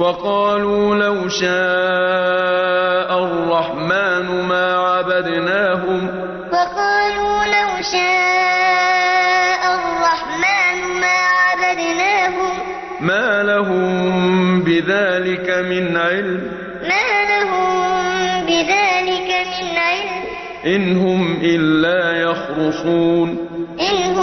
وقالوا لو شاء الرحمن ما عبدناهم. وقالوا لو شاء الرحمن ما عبدناهم. ما لهم بذلك من علم. ما لهم بذلك من علم. إن هم إلا يخرصون. إن